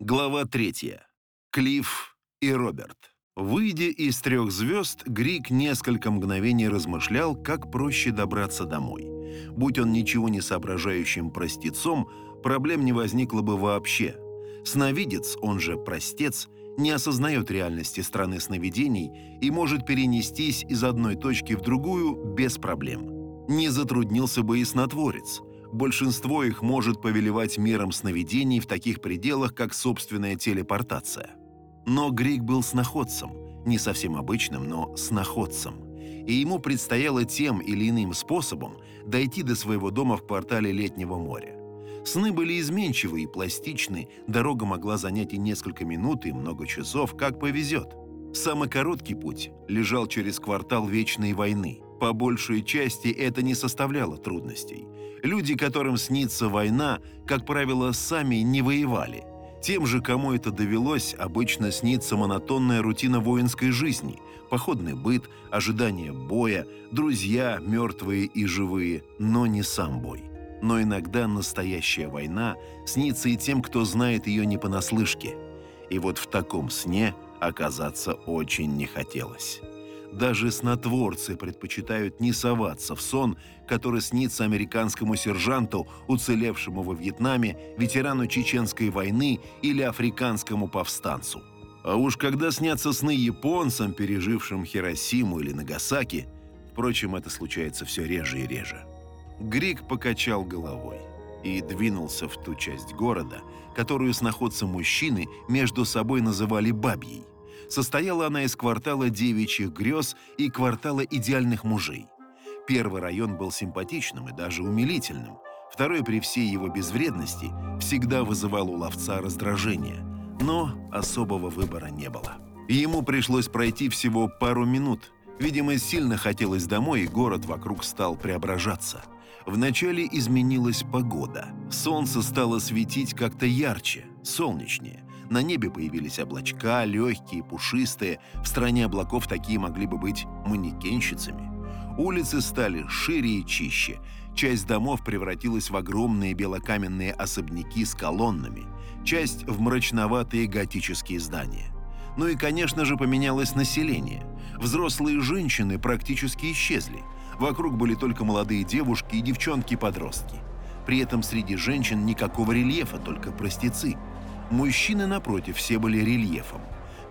Глава третья. Клифф и Роберт. Выйдя из трех звезд, Грик несколько мгновений размышлял, как проще добраться домой. Будь он ничего не соображающим простецом, проблем не возникло бы вообще. Сновидец, он же простец, не осознает реальности страны сновидений и может перенестись из одной точки в другую без проблем. Не затруднился бы и снотворец – большинство их может повелевать миром сновидений в таких пределах, как собственная телепортация. Но Грик был сноходцем, не совсем обычным, но сноходцем, и ему предстояло тем или иным способом дойти до своего дома в квартале Летнего моря. Сны были изменчивы и пластичны, дорога могла занять и несколько минут, и много часов, как повезет. Самый короткий путь лежал через квартал Вечной войны – по большей части это не составляло трудностей. Люди, которым снится война, как правило, сами не воевали. Тем же, кому это довелось, обычно снится монотонная рутина воинской жизни, походный быт, ожидание боя, друзья, мертвые и живые, но не сам бой. Но иногда настоящая война снится и тем, кто знает ее не понаслышке. И вот в таком сне оказаться очень не хотелось. Даже снотворцы предпочитают не соваться в сон, который снится американскому сержанту, уцелевшему во Вьетнаме, ветерану Чеченской войны или африканскому повстанцу. А уж когда снятся сны японцам, пережившим Хиросиму или Нагасаки, впрочем, это случается все реже и реже. Грик покачал головой и двинулся в ту часть города, которую сноходцы мужчины между собой называли «бабьей». Состояла она из квартала девичьих грез и квартала идеальных мужей. Первый район был симпатичным и даже умилительным. Второй, при всей его безвредности, всегда вызывал у ловца раздражение. Но особого выбора не было. Ему пришлось пройти всего пару минут. Видимо, сильно хотелось домой, и город вокруг стал преображаться. Вначале изменилась погода. Солнце стало светить как-то ярче, солнечнее. На небе появились облачка, легкие, пушистые. В стране облаков такие могли бы быть манекенщицами. Улицы стали шире и чище. Часть домов превратилась в огромные белокаменные особняки с колоннами, часть в мрачноватые готические здания. Ну и, конечно же, поменялось население. Взрослые женщины практически исчезли. Вокруг были только молодые девушки и девчонки-подростки. При этом среди женщин никакого рельефа, только простецы – Мужчины, напротив, все были рельефом.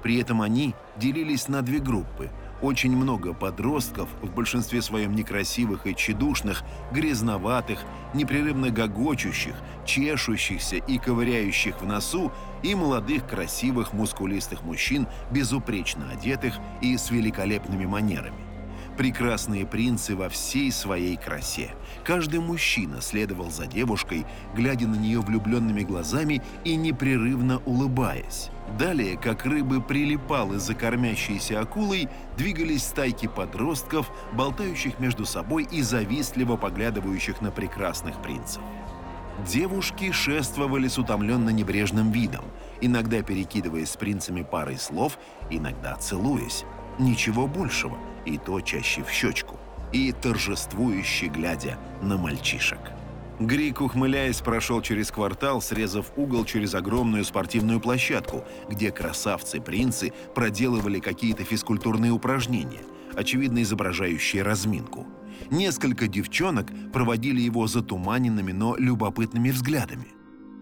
При этом они делились на две группы. Очень много подростков, в большинстве своем некрасивых и тщедушных, грязноватых, непрерывно гогочущих, чешущихся и ковыряющих в носу, и молодых, красивых, мускулистых мужчин, безупречно одетых и с великолепными манерами. Прекрасные принцы во всей своей красе. Каждый мужчина следовал за девушкой, глядя на нее влюбленными глазами и непрерывно улыбаясь. Далее, как рыбы прилипалы за кормящейся акулой, двигались стайки подростков, болтающих между собой и завистливо поглядывающих на прекрасных принцев. Девушки шествовали с утомленно небрежным видом, иногда перекидываясь с принцами парой слов, иногда целуясь. Ничего большего – и то чаще в щечку, и торжествующе глядя на мальчишек. Грик, ухмыляясь, прошел через квартал, срезав угол через огромную спортивную площадку, где красавцы-принцы проделывали какие-то физкультурные упражнения, очевидно изображающие разминку. Несколько девчонок проводили его затуманенными, но любопытными взглядами.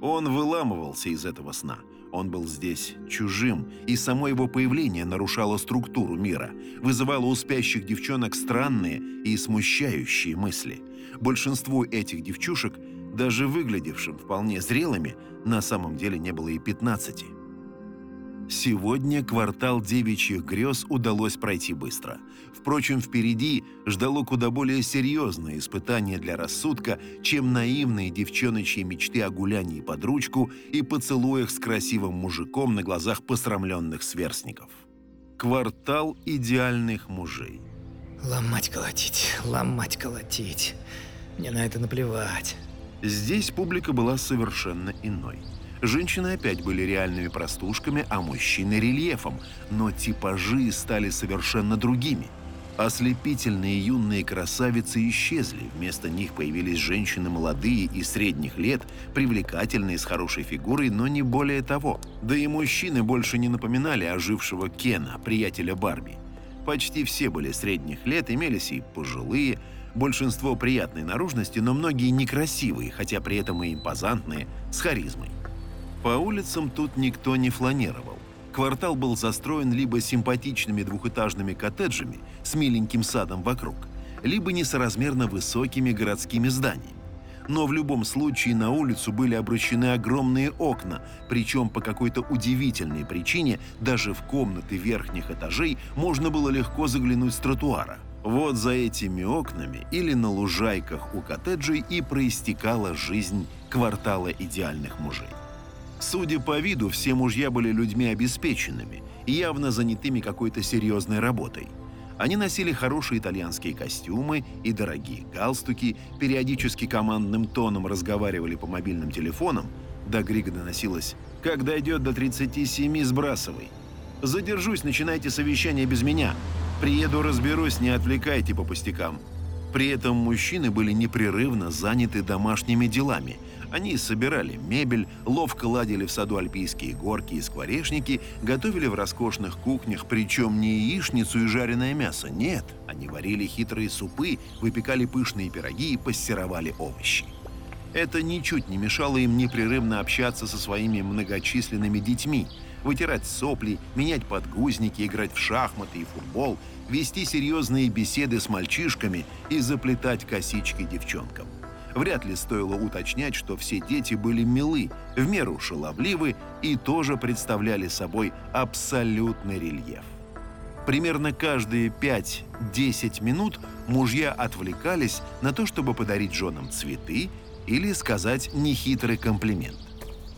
Он выламывался из этого сна – он был здесь чужим, и само его появление нарушало структуру мира, вызывало у спящих девчонок странные и смущающие мысли. Большинству этих девчушек, даже выглядевшим вполне зрелыми, на самом деле не было и 15. Сегодня квартал девичьих грез удалось пройти быстро. Впрочем, впереди ждало куда более серьезное испытание для рассудка, чем наивные девчоночьи мечты о гулянии под ручку и поцелуях с красивым мужиком на глазах посрамленных сверстников. Квартал идеальных мужей. Ломать колотить, ломать колотить. Мне на это наплевать. Здесь публика была совершенно иной. Женщины опять были реальными простушками, а мужчины – рельефом, но типажи стали совершенно другими. Ослепительные юные красавицы исчезли, вместо них появились женщины молодые и средних лет, привлекательные, с хорошей фигурой, но не более того. Да и мужчины больше не напоминали ожившего Кена, приятеля Барби. Почти все были средних лет, имелись и пожилые, большинство приятной наружности, но многие некрасивые, хотя при этом и импозантные, с харизмой. По улицам тут никто не фланировал. Квартал был застроен либо симпатичными двухэтажными коттеджами с миленьким садом вокруг, либо несоразмерно высокими городскими зданиями. Но в любом случае на улицу были обращены огромные окна, причем по какой-то удивительной причине даже в комнаты верхних этажей можно было легко заглянуть с тротуара. Вот за этими окнами или на лужайках у коттеджей и проистекала жизнь квартала идеальных мужей. Судя по виду, все мужья были людьми обеспеченными и явно занятыми какой-то серьезной работой. Они носили хорошие итальянские костюмы и дорогие галстуки, периодически командным тоном разговаривали по мобильным телефонам, до Грига доносилось «Как дойдет до 37, сбрасывай». «Задержусь, начинайте совещание без меня. Приеду, разберусь, не отвлекайте по пустякам». При этом мужчины были непрерывно заняты домашними делами – они собирали мебель, ловко ладили в саду альпийские горки и скворечники, готовили в роскошных кухнях, причем не яичницу и жареное мясо, нет. Они варили хитрые супы, выпекали пышные пироги и пассеровали овощи. Это ничуть не мешало им непрерывно общаться со своими многочисленными детьми, вытирать сопли, менять подгузники, играть в шахматы и футбол, вести серьезные беседы с мальчишками и заплетать косички девчонкам. Вряд ли стоило уточнять, что все дети были милы, в меру шаловливы и тоже представляли собой абсолютный рельеф. Примерно каждые 5-10 минут мужья отвлекались на то, чтобы подарить женам цветы или сказать нехитрый комплимент.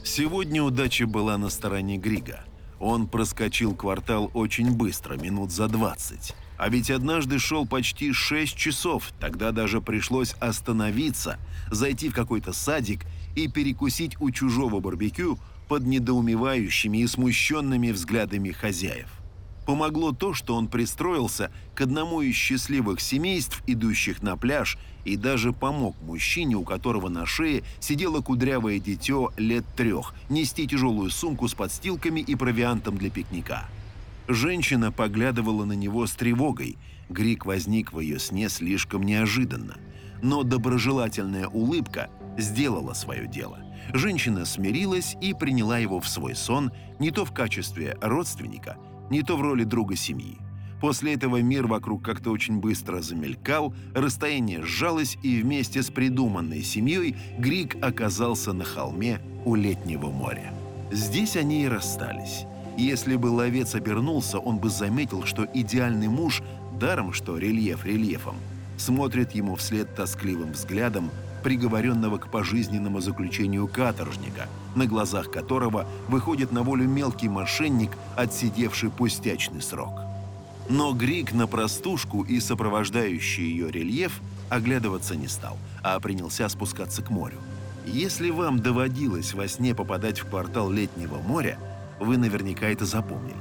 Сегодня удача была на стороне Грига. Он проскочил квартал очень быстро, минут за 20. А ведь однажды шел почти 6 часов, тогда даже пришлось остановиться, зайти в какой-то садик и перекусить у чужого барбекю под недоумевающими и смущенными взглядами хозяев. Помогло то, что он пристроился к одному из счастливых семейств, идущих на пляж, и даже помог мужчине, у которого на шее сидело кудрявое дитё лет трех, нести тяжелую сумку с подстилками и провиантом для пикника. Женщина поглядывала на него с тревогой. Грик возник в ее сне слишком неожиданно. Но доброжелательная улыбка сделала свое дело. Женщина смирилась и приняла его в свой сон не то в качестве родственника, не то в роли друга семьи. После этого мир вокруг как-то очень быстро замелькал, расстояние сжалось, и вместе с придуманной семьей Грик оказался на холме у летнего моря. Здесь они и расстались. Если бы ловец обернулся, он бы заметил, что идеальный муж, даром что рельеф рельефом, смотрит ему вслед тоскливым взглядом приговоренного к пожизненному заключению каторжника, на глазах которого выходит на волю мелкий мошенник, отсидевший пустячный срок. Но Грик на простушку и сопровождающий ее рельеф оглядываться не стал, а принялся спускаться к морю. Если вам доводилось во сне попадать в квартал летнего моря, вы наверняка это запомнили.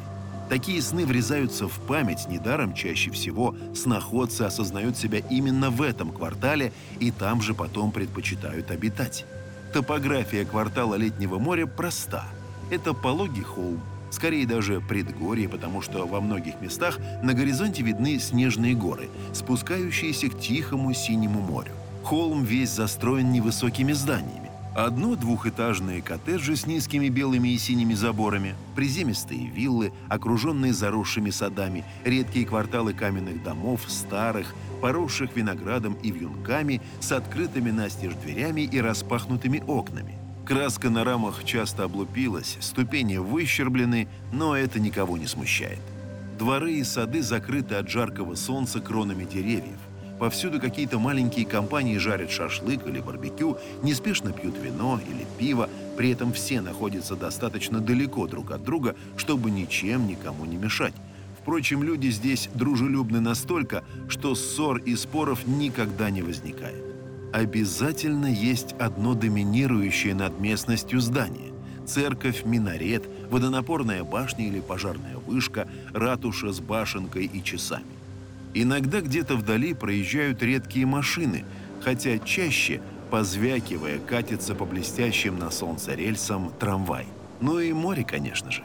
Такие сны врезаются в память, недаром чаще всего сноходцы осознают себя именно в этом квартале и там же потом предпочитают обитать. Топография квартала Летнего моря проста. Это пологий холм, скорее даже предгорье, потому что во многих местах на горизонте видны снежные горы, спускающиеся к тихому синему морю. Холм весь застроен невысокими зданиями. Одно двухэтажные коттеджи с низкими белыми и синими заборами, приземистые виллы, окруженные заросшими садами, редкие кварталы каменных домов, старых, поросших виноградом и вьюнками, с открытыми настежь дверями и распахнутыми окнами. Краска на рамах часто облупилась, ступени выщерблены, но это никого не смущает. Дворы и сады закрыты от жаркого солнца кронами деревьев. Повсюду какие-то маленькие компании жарят шашлык или барбекю, неспешно пьют вино или пиво, при этом все находятся достаточно далеко друг от друга, чтобы ничем никому не мешать. Впрочем, люди здесь дружелюбны настолько, что ссор и споров никогда не возникает. Обязательно есть одно доминирующее над местностью здание. Церковь, минарет, водонапорная башня или пожарная вышка, ратуша с башенкой и часами. Иногда где-то вдали проезжают редкие машины, хотя чаще, позвякивая, катится по блестящим на солнце рельсам трамвай. Ну и море, конечно же.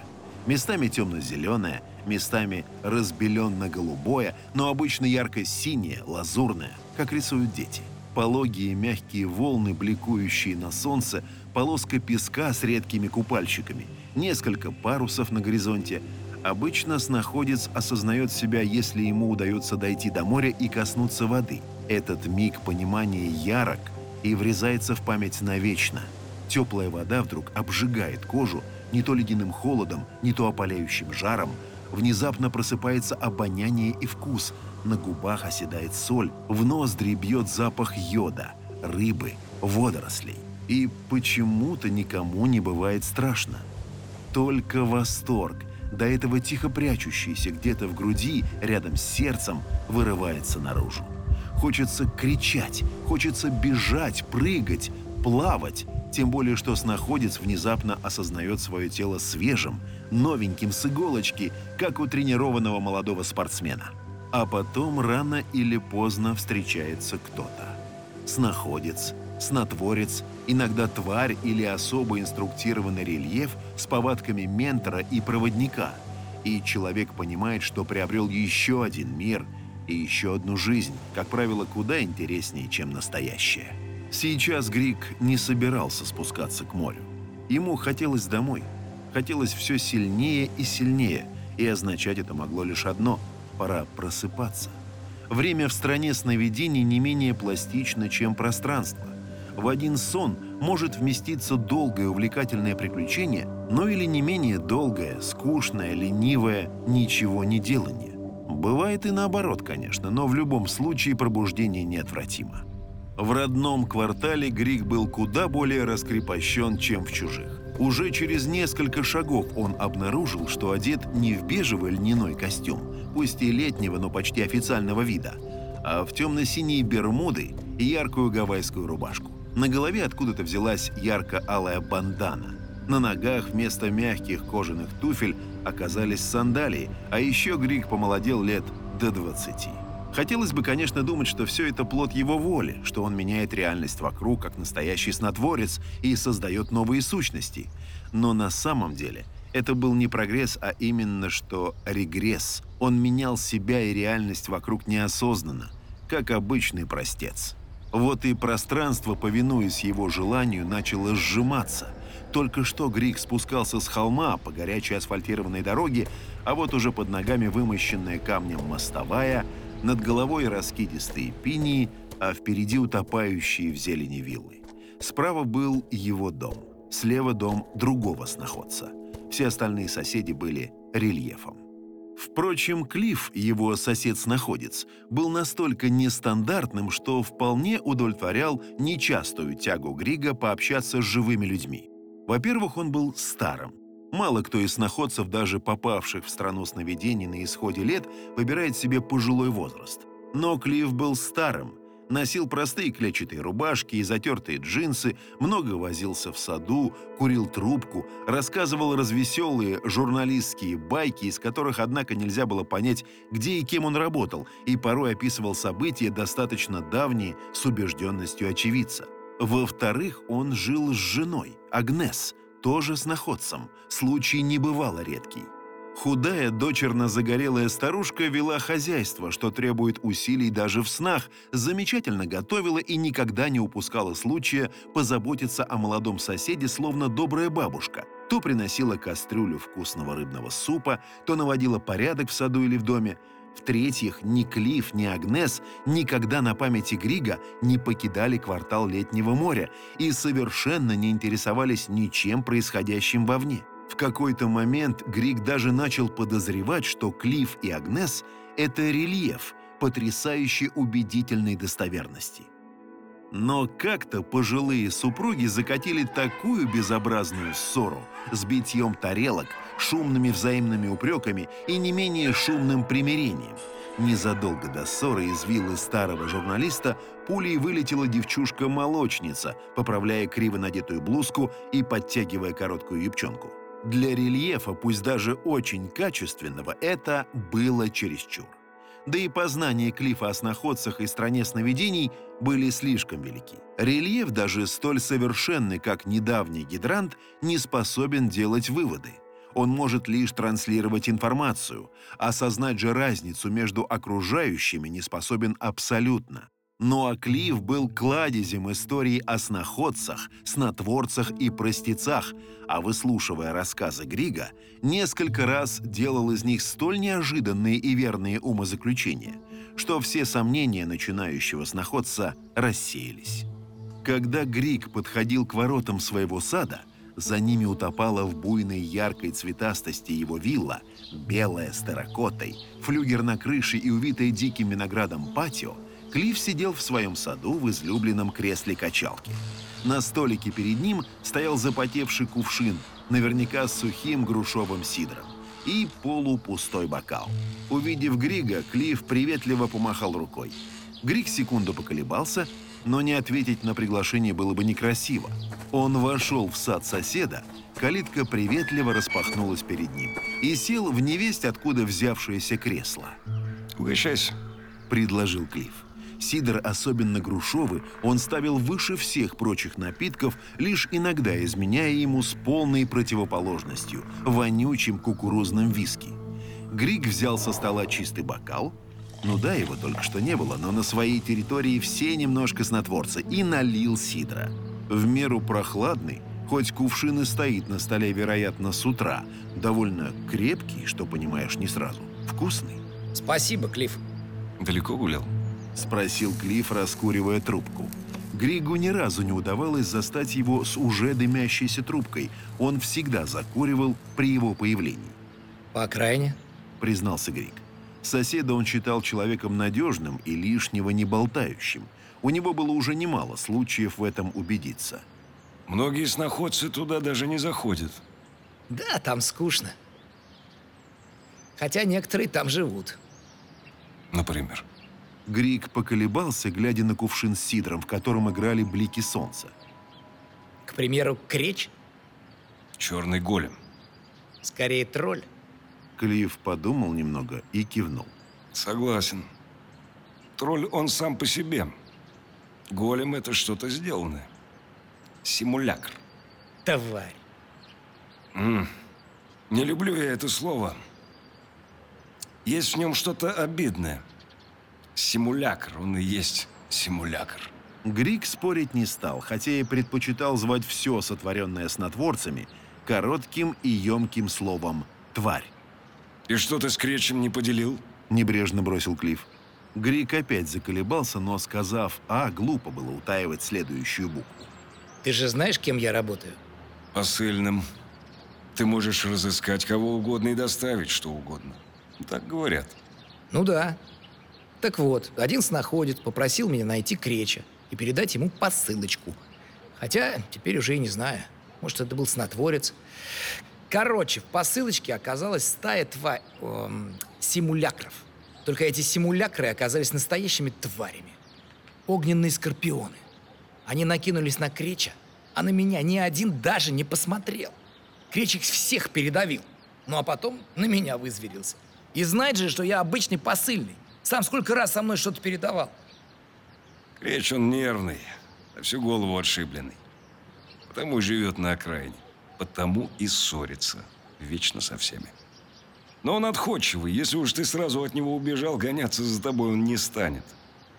Местами темно-зеленое, местами разбеленно-голубое, но обычно ярко-синее, лазурное, как рисуют дети. Пологие мягкие волны, бликующие на солнце, полоска песка с редкими купальщиками, несколько парусов на горизонте. Обычно снаходец осознает себя, если ему удается дойти до моря и коснуться воды. Этот миг понимания ярок и врезается в память навечно. Теплая вода вдруг обжигает кожу, не то ледяным холодом, не то опаляющим жаром, внезапно просыпается обоняние и вкус, на губах оседает соль, в ноздри бьет запах йода, рыбы, водорослей. И почему-то никому не бывает страшно. Только восторг, до этого тихо прячущийся где-то в груди, рядом с сердцем, вырывается наружу. Хочется кричать, хочется бежать, прыгать, плавать, тем более, что снаходец внезапно осознает свое тело свежим, новеньким с иголочки, как у тренированного молодого спортсмена. А потом рано или поздно встречается кто-то. Снаходец, снотворец, иногда тварь или особо инструктированный рельеф с повадками ментора и проводника. И человек понимает, что приобрел еще один мир и еще одну жизнь, как правило, куда интереснее, чем настоящая. Сейчас Грик не собирался спускаться к морю. Ему хотелось домой. Хотелось все сильнее и сильнее, и означать это могло лишь одно – пора просыпаться. Время в стране сновидений не менее пластично, чем пространство. В один сон может вместиться долгое увлекательное приключение, но или не менее долгое, скучное, ленивое ничего не делание. Бывает и наоборот, конечно, но в любом случае пробуждение неотвратимо. В родном квартале Грик был куда более раскрепощен, чем в чужих. Уже через несколько шагов он обнаружил, что одет не в бежевый льняной костюм, пусть и летнего, но почти официального вида, а в темно-синие бермуды и яркую гавайскую рубашку. На голове откуда-то взялась ярко-алая бандана. На ногах вместо мягких кожаных туфель оказались сандалии, а еще Грик помолодел лет до 20. Хотелось бы, конечно, думать, что все это плод его воли, что он меняет реальность вокруг, как настоящий снотворец, и создает новые сущности. Но на самом деле это был не прогресс, а именно что регресс. Он менял себя и реальность вокруг неосознанно, как обычный простец. Вот и пространство, повинуясь его желанию, начало сжиматься. Только что Грик спускался с холма по горячей асфальтированной дороге, а вот уже под ногами вымощенная камнем мостовая – над головой раскидистые пинии, а впереди утопающие в зелени виллы. Справа был его дом, слева дом другого сноходца. Все остальные соседи были рельефом. Впрочем, Клифф, его сосед-сноходец, был настолько нестандартным, что вполне удовлетворял нечастую тягу Грига пообщаться с живыми людьми. Во-первых, он был старым, Мало кто из находцев, даже попавших в страну сновидений на исходе лет, выбирает себе пожилой возраст. Но Клифф был старым, носил простые клетчатые рубашки и затертые джинсы, много возился в саду, курил трубку, рассказывал развеселые журналистские байки, из которых, однако, нельзя было понять, где и кем он работал, и порой описывал события, достаточно давние, с убежденностью очевидца. Во-вторых, он жил с женой, Агнес – тоже с находцем. Случай не бывало редкий. Худая, дочерно-загорелая старушка вела хозяйство, что требует усилий даже в снах, замечательно готовила и никогда не упускала случая позаботиться о молодом соседе, словно добрая бабушка. То приносила кастрюлю вкусного рыбного супа, то наводила порядок в саду или в доме. В-третьих, ни Клифф, ни Агнес никогда на памяти Грига не покидали квартал Летнего моря и совершенно не интересовались ничем происходящим вовне. В какой-то момент Григ даже начал подозревать, что Клифф и Агнес — это рельеф, потрясающей убедительной достоверности. Но как-то пожилые супруги закатили такую безобразную ссору с битьем тарелок, шумными взаимными упреками и не менее шумным примирением. Незадолго до ссоры из виллы старого журналиста пулей вылетела девчушка-молочница, поправляя криво надетую блузку и подтягивая короткую юбчонку. Для рельефа, пусть даже очень качественного, это было чересчур. да и познания Клифа о сноходцах и стране сновидений были слишком велики. Рельеф, даже столь совершенный, как недавний гидрант, не способен делать выводы. Он может лишь транслировать информацию, осознать же разницу между окружающими не способен абсолютно. Ну а Клифф был кладезем истории о сноходцах, снотворцах и простецах, а выслушивая рассказы Грига, несколько раз делал из них столь неожиданные и верные умозаключения, что все сомнения начинающего сноходца рассеялись. Когда Григ подходил к воротам своего сада, за ними утопала в буйной яркой цветастости его вилла, белая с терракотой, флюгер на крыше и увитая диким виноградом патио – Клифф сидел в своем саду в излюбленном кресле качалки. На столике перед ним стоял запотевший кувшин, наверняка с сухим грушовым сидром, и полупустой бокал. Увидев Грига, Клифф приветливо помахал рукой. Григ секунду поколебался, но не ответить на приглашение было бы некрасиво. Он вошел в сад соседа, калитка приветливо распахнулась перед ним и сел в невесть, откуда взявшееся кресло. «Угощайся», — предложил Клифф. Сидр, особенно грушовый, он ставил выше всех прочих напитков, лишь иногда изменяя ему с полной противоположностью – вонючим кукурузным виски. Григ взял со стола чистый бокал, ну да, его только что не было, но на своей территории все немножко снотворца, и налил сидра. В меру прохладный, хоть кувшин и стоит на столе, вероятно, с утра, довольно крепкий, что понимаешь не сразу, вкусный. Спасибо, Клифф. Далеко гулял? — спросил Клифф, раскуривая трубку. Григу ни разу не удавалось застать его с уже дымящейся трубкой. Он всегда закуривал при его появлении. «По окраине?» — признался Григ. Соседа он считал человеком надежным и лишнего не болтающим. У него было уже немало случаев в этом убедиться. Многие сноходцы туда даже не заходят. Да, там скучно. Хотя некоторые там живут. Например? Грик поколебался, глядя на кувшин с сидром, в котором играли блики солнца. К примеру, Креч? Черный голем. Скорее, тролль. Клифф подумал немного и кивнул. Согласен. Тролль он сам по себе. Голем — это что-то сделанное. Симулякр. Тварь. М -м. Не люблю я это слово. Есть в нем что-то обидное. Симулякр, он и есть симулякр. Грик спорить не стал, хотя и предпочитал звать все сотворенное снотворцами коротким и емким словом «тварь». «И что ты с Кречем не поделил?» – небрежно бросил Клифф. Грик опять заколебался, но, сказав «А», глупо было утаивать следующую букву. «Ты же знаешь, кем я работаю?» «Посыльным. Ты можешь разыскать кого угодно и доставить что угодно. Так говорят». «Ну да. Так вот, один снаходец попросил меня найти Креча и передать ему посылочку. Хотя теперь уже и не знаю. Может, это был снотворец. Короче, в посылочке оказалась стая тва... Эм, симулякров. Только эти симулякры оказались настоящими тварями. Огненные скорпионы. Они накинулись на Креча, а на меня ни один даже не посмотрел. Креч их всех передавил. Ну а потом на меня вызверился. И знает же, что я обычный посыльный. Сам сколько раз со мной что-то передавал. Кречь он нервный, а всю голову отшибленный. Потому и живет на окраине. Потому и ссорится. Вечно со всеми. Но он отходчивый. Если уж ты сразу от него убежал, гоняться за тобой он не станет.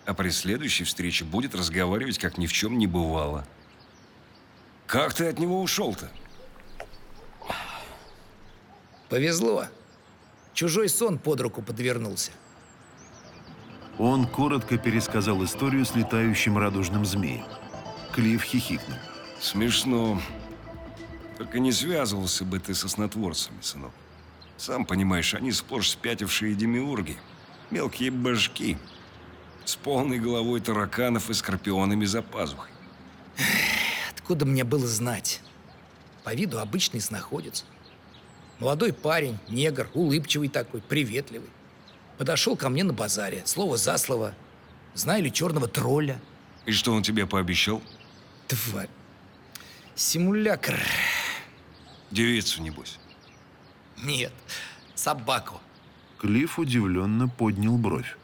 А при следующей встрече будет разговаривать, как ни в чем не бывало. Как ты от него ушел-то? Повезло. Чужой сон под руку подвернулся. Он коротко пересказал историю с летающим радужным змеем. Клифф хихикнул. Смешно. Только не связывался бы ты со снотворцами, сынок. Сам понимаешь, они сплошь спятившие демиурги. Мелкие башки. С полной головой тараканов и скорпионами за пазухой. Откуда мне было знать? По виду обычный снаходец. Молодой парень, негр, улыбчивый такой, приветливый. Подошел ко мне на базаре, слово за слово. Знаю ли черного тролля? И что он тебе пообещал? Тварь. Симулякр. Девицу, небось. Нет, собаку. Клифф удивленно поднял бровь.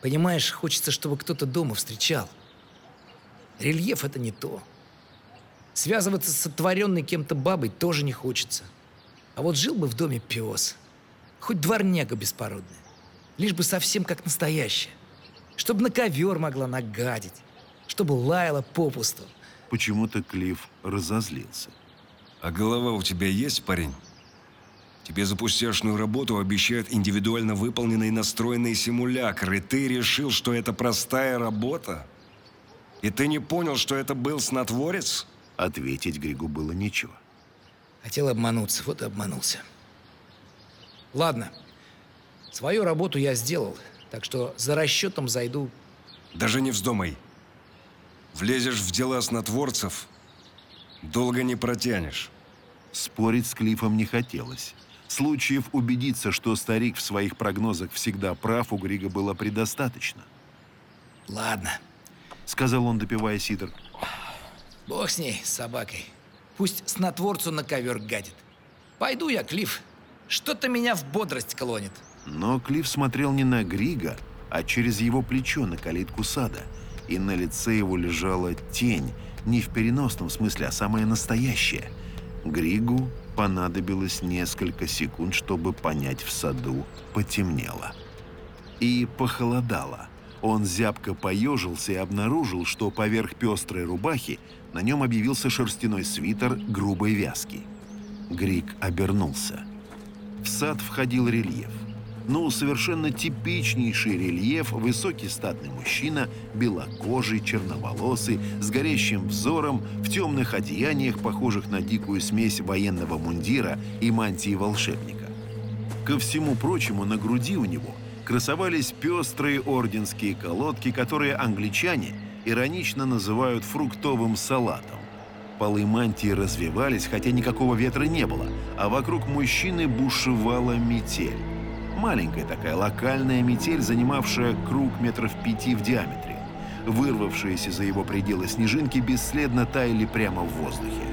Понимаешь, хочется, чтобы кто-то дома встречал. Рельеф — это не то. Связываться с сотворенной кем-то бабой тоже не хочется. А вот жил бы в доме пес. Хоть дворняга беспородная. Лишь бы совсем как настоящая. Чтобы на ковер могла нагадить. Чтобы лаяла попусту. Почему-то Клифф разозлился. А голова у тебя есть, парень? Тебе за пустяшную работу обещают индивидуально выполненный настроенный симулятор, и ты решил, что это простая работа? И ты не понял, что это был снотворец? Ответить Григу было нечего. Хотел обмануться, вот и обманулся. Ладно, свою работу я сделал, так что за расчетом зайду. Даже не вздумай. Влезешь в дела снотворцев, долго не протянешь. Спорить с Клиффом не хотелось. Случаев убедиться, что старик в своих прогнозах всегда прав, у Грига было предостаточно. Ладно, Сказал он, допивая сидр. бог с ней, с собакой. Пусть снотворцу на ковер гадит. Пойду я, Клифф. Что-то меня в бодрость клонит. Но Клифф смотрел не на Грига, а через его плечо на калитку сада. И на лице его лежала тень, не в переносном смысле, а самая настоящая. Григу понадобилось несколько секунд, чтобы понять, в саду потемнело. И похолодало. Он зябко поежился и обнаружил, что поверх пестрой рубахи на нем объявился шерстяной свитер грубой вязки. Григ обернулся. В сад входил рельеф. Ну, совершенно типичнейший рельеф, высокий статный мужчина, белокожий, черноволосый, с горящим взором, в темных одеяниях, похожих на дикую смесь военного мундира и мантии волшебника. Ко всему прочему, на груди у него красовались пестрые орденские колодки, которые англичане иронично называют фруктовым салатом. Полы мантии развивались, хотя никакого ветра не было, а вокруг мужчины бушевала метель. Маленькая такая локальная метель, занимавшая круг метров пяти в диаметре. Вырвавшиеся за его пределы снежинки бесследно таяли прямо в воздухе.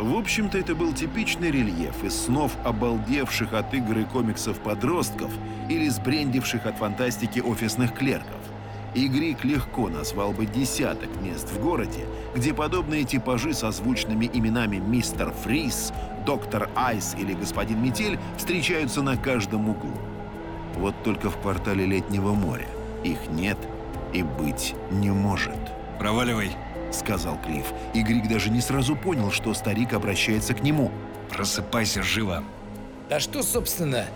В общем-то, это был типичный рельеф из снов обалдевших от игр комиксов подростков или сбрендивших от фантастики офисных клерков. И Грик легко назвал бы десяток мест в городе, где подобные типажи со звучными именами «Мистер Фрис», «Доктор Айс» или «Господин Метель» встречаются на каждом углу. Вот только в квартале Летнего моря их нет и быть не может. Проваливай. — сказал Клифф. И Грик даже не сразу понял, что старик обращается к нему. Просыпайся живо. Да что, собственно,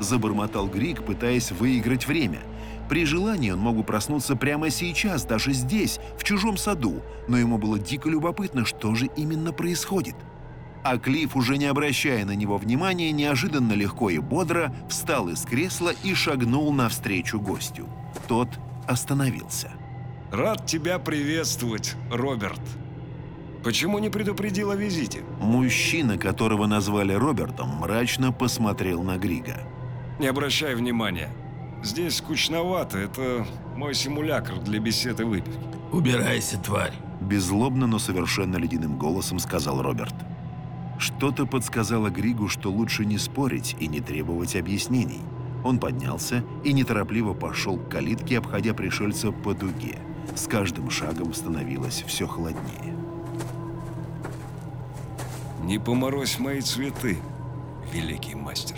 Забормотал Грик, пытаясь выиграть время. При желании он мог бы проснуться прямо сейчас, даже здесь, в чужом саду, но ему было дико любопытно, что же именно происходит. А Клифф, уже не обращая на него внимания, неожиданно легко и бодро встал из кресла и шагнул навстречу гостю. Тот остановился. Рад тебя приветствовать, Роберт. Почему не предупредил о визите? Мужчина, которого назвали Робертом, мрачно посмотрел на Грига. Не обращай внимания. Здесь скучновато. Это мой симулятор для бесед и выпивки. Убирайся, тварь. Беззлобно, но совершенно ледяным голосом сказал Роберт. Что-то подсказало Григу, что лучше не спорить и не требовать объяснений. Он поднялся и неторопливо пошел к калитке, обходя пришельца по дуге. С каждым шагом становилось все холоднее. Не поморозь мои цветы, великий мастер.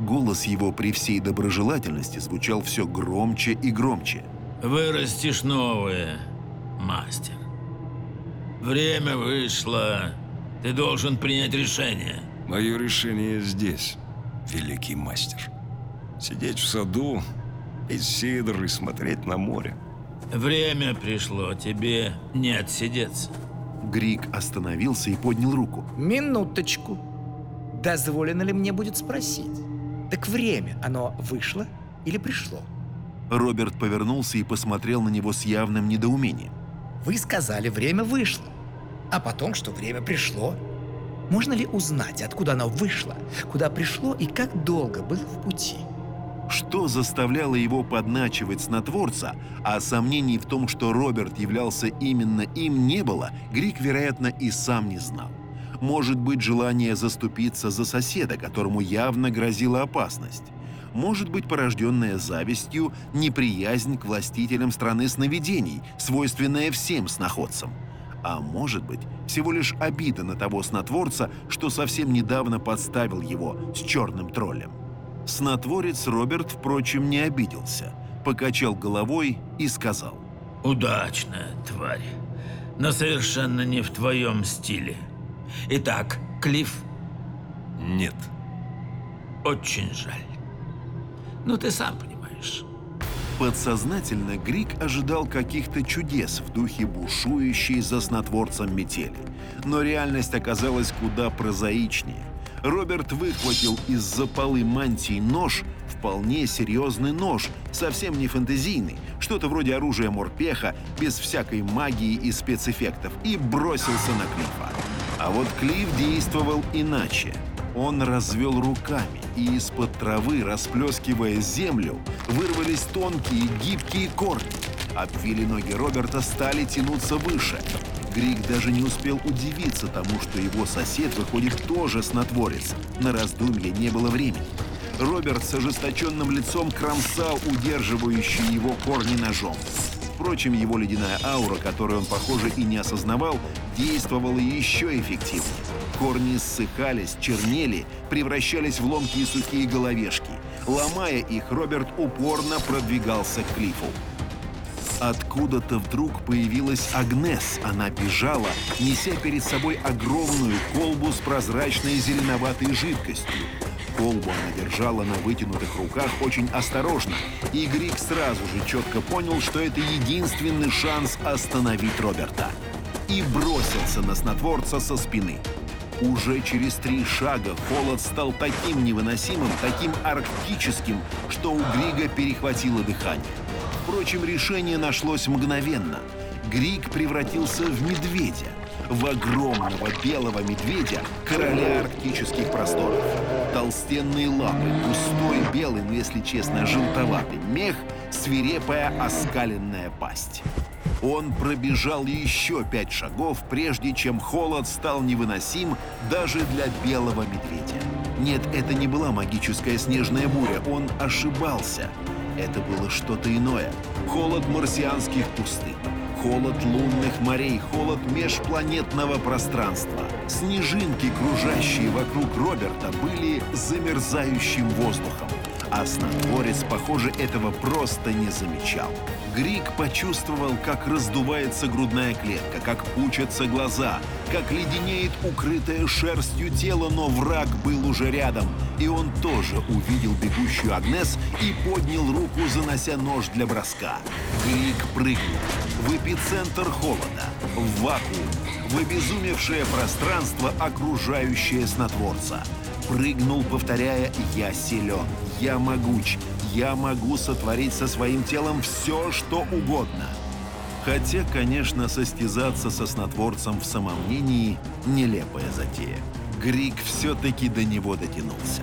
Голос его при всей доброжелательности звучал все громче и громче. Вырастешь новое, мастер. Время вышло. Ты должен принять решение. Мое решение здесь, великий мастер. Сидеть в саду, пить сидр и смотреть на море. Время пришло, тебе не отсидеться. Григ остановился и поднял руку. минуточку. Дозволено ли мне будет спросить? Так время, оно вышло или пришло? Роберт повернулся и посмотрел на него с явным недоумением. Вы сказали, время вышло. А потом, что время пришло. Можно ли узнать, откуда оно вышло, куда пришло и как долго было в пути? Что заставляло его подначивать снотворца, а сомнений в том, что Роберт являлся именно им, не было, Грик, вероятно, и сам не знал. Может быть, желание заступиться за соседа, которому явно грозила опасность. может быть порожденная завистью, неприязнь к властителям страны сновидений, свойственная всем сноходцам. А может быть, всего лишь обида на того снотворца, что совсем недавно подставил его с черным троллем. Снотворец Роберт, впрочем, не обиделся, покачал головой и сказал. Удачная тварь, но совершенно не в твоем стиле. Итак, Клифф, Нет. очень жаль. Ну, ты сам понимаешь. Подсознательно Грик ожидал каких-то чудес в духе бушующей за снотворцем метели. Но реальность оказалась куда прозаичнее. Роберт выхватил из-за полы мантии нож, вполне серьезный нож, совсем не фэнтезийный, что-то вроде оружия морпеха, без всякой магии и спецэффектов, и бросился на Клифа. А вот Клифф действовал иначе. Он развел руками, и из-под травы, расплескивая землю, вырвались тонкие гибкие корни. Обвили ноги Роберта, стали тянуться выше. Грик даже не успел удивиться тому, что его сосед, выходит, тоже снотворец. На раздумье не было времени. Роберт с ожесточенным лицом кромсал удерживающие его корни ножом. Впрочем, его ледяная аура, которую он, похоже, и не осознавал, действовала еще эффективнее. Корни ссыхались, чернели, превращались в ломкие сухие головешки. Ломая их, Роберт упорно продвигался к клифу. Откуда-то вдруг появилась Агнес. Она бежала, неся перед собой огромную колбу с прозрачной зеленоватой жидкостью. Колбу она держала на вытянутых руках очень осторожно, и Грик сразу же четко понял, что это единственный шанс остановить Роберта. И бросился на снотворца со спины. Уже через три шага холод стал таким невыносимым, таким арктическим, что у Грига перехватило дыхание. Впрочем, решение нашлось мгновенно. Григ превратился в медведя. В огромного белого медведя, короля арктических просторов. Толстенные лапы, густой белый, но, если честно, желтоватый мех, свирепая оскаленная пасть. Он пробежал еще пять шагов, прежде чем холод стал невыносим даже для белого медведя. Нет, это не была магическая снежная буря, он ошибался. Это было что-то иное. Холод марсианских пустынь. Холод лунных морей, холод межпланетного пространства. Снежинки, кружащие вокруг Роберта, были замерзающим воздухом. А снотворец, похоже, этого просто не замечал. Грик почувствовал, как раздувается грудная клетка, как пучатся глаза, как леденеет укрытое шерстью тело, но враг был уже рядом. И он тоже увидел бегущую Агнес и поднял руку, занося нож для броска. Грик прыгнул в эпицентр холода, в вакуум, в обезумевшее пространство, окружающее снотворца. Прыгнул, повторяя «Я силен, я могуч, я могу сотворить со своим телом все, что угодно». Хотя, конечно, состязаться со снотворцем в самомнении – нелепая затея. Грик все-таки до него дотянулся.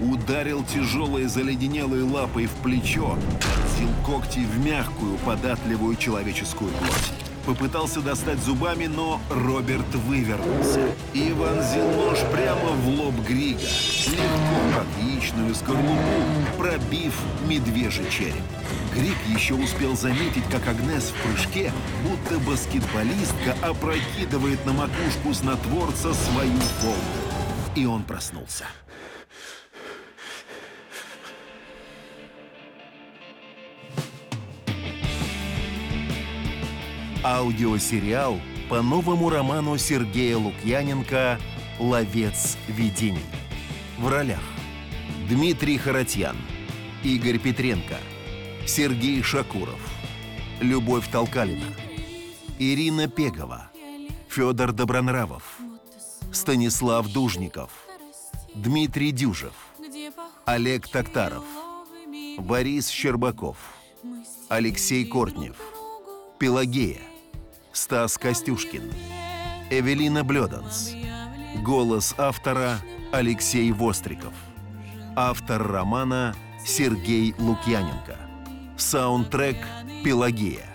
Ударил тяжелой заледенелой лапой в плечо, вонзил когти в мягкую, податливую человеческую плоть. Попытался достать зубами, но Роберт вывернулся и вонзил нож прямо в лоб Грига, легко, как яичную скорлупу, пробив медвежий череп. Григ еще успел заметить, как Агнес в прыжке, будто баскетболистка, опрокидывает на макушку снотворца свою волну. И он проснулся. Аудиосериал по новому роману Сергея Лукьяненко «Ловец видений». В ролях Дмитрий Харатьян, Игорь Петренко, Сергей Шакуров, Любовь Толкалина, Ирина Пегова, Федор Добронравов, Станислав Дужников, Дмитрий Дюжев, Олег Токтаров, Борис Щербаков, Алексей Кортнев, Пелагея, Стас Костюшкин, Эвелина Блёданс. Голос автора Алексей Востриков. Автор романа Сергей Лукьяненко. Саундтрек Пелагея.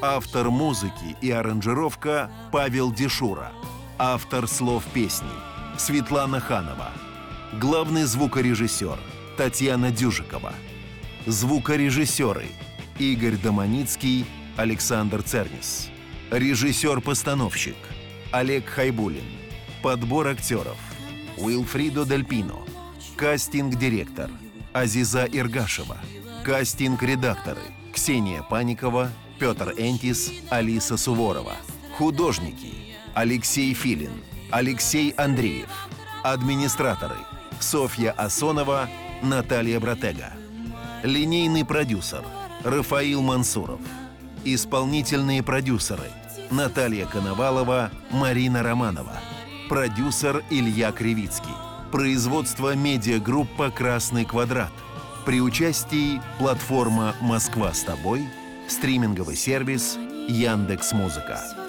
Автор музыки и аранжировка Павел Дешура. Автор слов песни Светлана Ханова. Главный звукорежиссер Татьяна Дюжикова. Звукорежиссеры Игорь Доманицкий, Александр Цернис. Режиссер-постановщик Олег Хайбулин. Подбор актеров Уилфридо Дельпино. Кастинг-директор Азиза Иргашева. Кастинг-редакторы Ксения Паникова, Петр Энтис, Алиса Суворова. Художники Алексей Филин, Алексей Андреев. Администраторы Софья Асонова, Наталья Братега. Линейный продюсер Рафаил Мансуров. Исполнительные продюсеры Наталья Коновалова, Марина Романова. Продюсер Илья Кривицкий. Производство медиагруппа «Красный квадрат». При участии платформа «Москва с тобой», стриминговый сервис Яндекс Музыка.